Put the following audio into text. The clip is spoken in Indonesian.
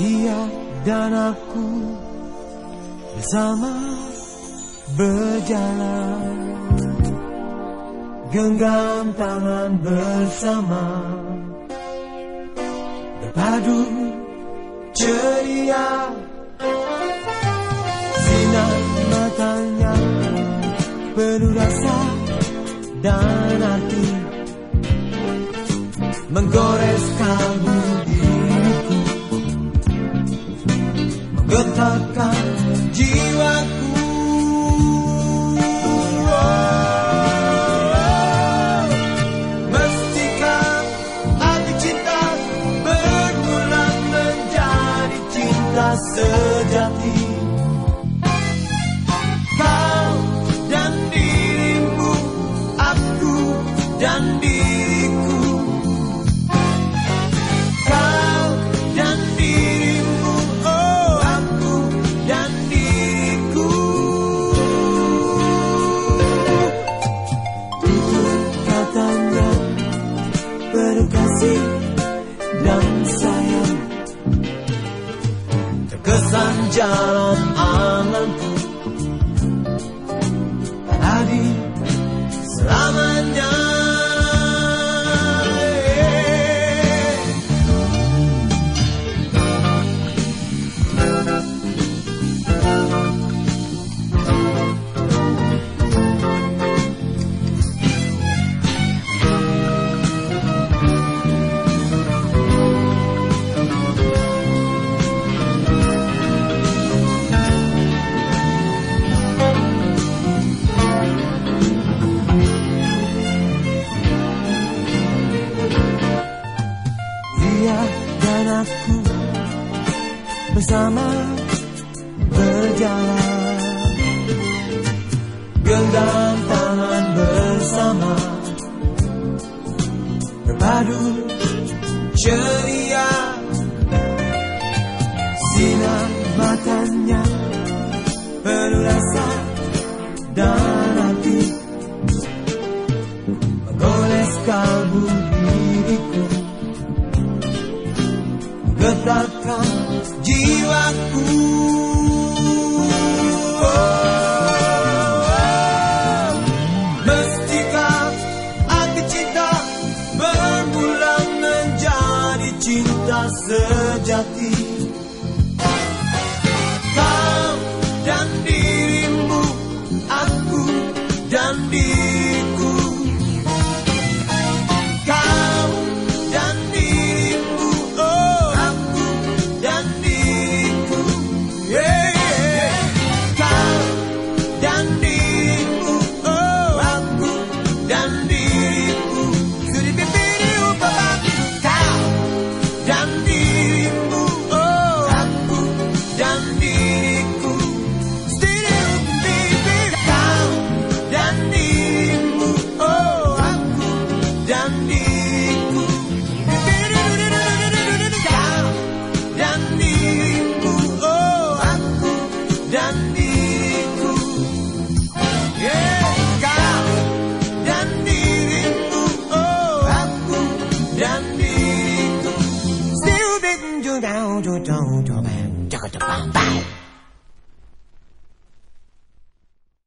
Dia dan aku bersama berjalan. Genggam tangan bersama. Berpadu ceria. Sinar matanya penuh rasa dan arti Menggores jiwaku down on dan bersama berjalan. Genggam tangan bersama. Berpadu ceria. Sinar matanya penuh rasa dan Getarkan jiwaku. Oh, Mestikah arti cinta Bermula menjadi cinta sejati do do do bam, do do bam, do.